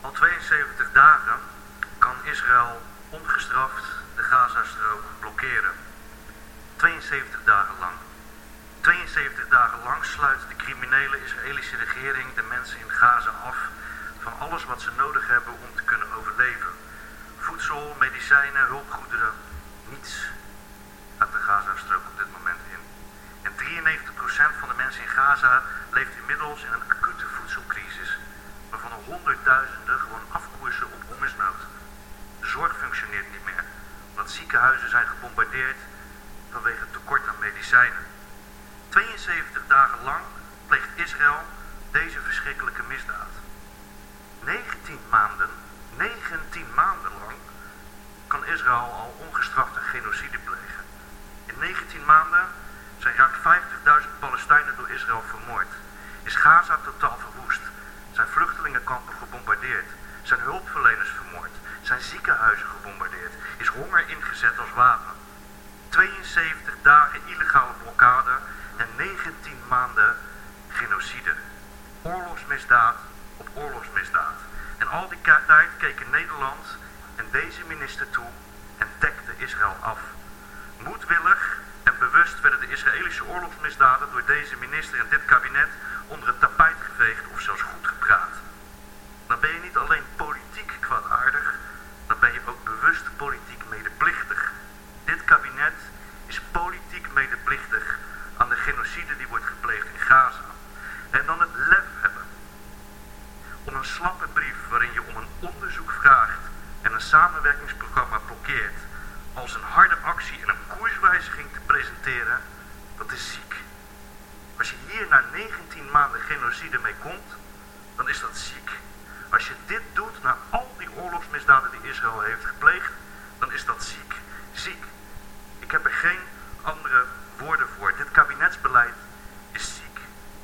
Al 72 dagen kan Israël ongestraft de Gazastrook blokkeren. 72 dagen lang. 72 dagen lang sluit de criminele Israëlische regering de mensen in Gaza af van alles wat ze nodig hebben om te kunnen overleven. Voedsel, medicijnen, hulpgoederen, niets gaat de Gazastrook op dit moment in. En 93% van de mensen in Gaza leeft inmiddels in een ziekenhuizen zijn gebombardeerd vanwege tekort aan medicijnen. 72 dagen lang pleegt Israël deze verschrikkelijke misdaad. 19 maanden, 19 maanden lang kan Israël al ongestraft een genocide plegen. In 19 maanden zijn ruim 50.000 Palestijnen door Israël vermoord. Is Gaza totaal verwoest. Zijn vluchtelingenkampen gebombardeerd. Zijn hulpverleners vermoord. Zijn ziekenhuizen gebombardeerd. Is honger ingezet als wapen. 72 dagen illegale blokkade en 19 maanden genocide. Oorlogsmisdaad op oorlogsmisdaad. En al die tijd keken Nederland en deze minister toe en dekte Israël af. Moedwillig en bewust werden de Israëlische oorlogsmisdaden door deze minister en dit kabinet onder het genocide die wordt gepleegd in Gaza. En dan het lef hebben om een slappe brief waarin je om een onderzoek vraagt en een samenwerkingsprogramma blokkeert als een harde actie en een koerswijziging te presenteren, dat is ziek. Als je hier na 19 maanden genocide mee komt, dan is dat ziek. Als je dit doet na al die oorlogsmisdaden die Israël heeft gepleegd, dan is dat ziek. Ziek. Ik heb er geen andere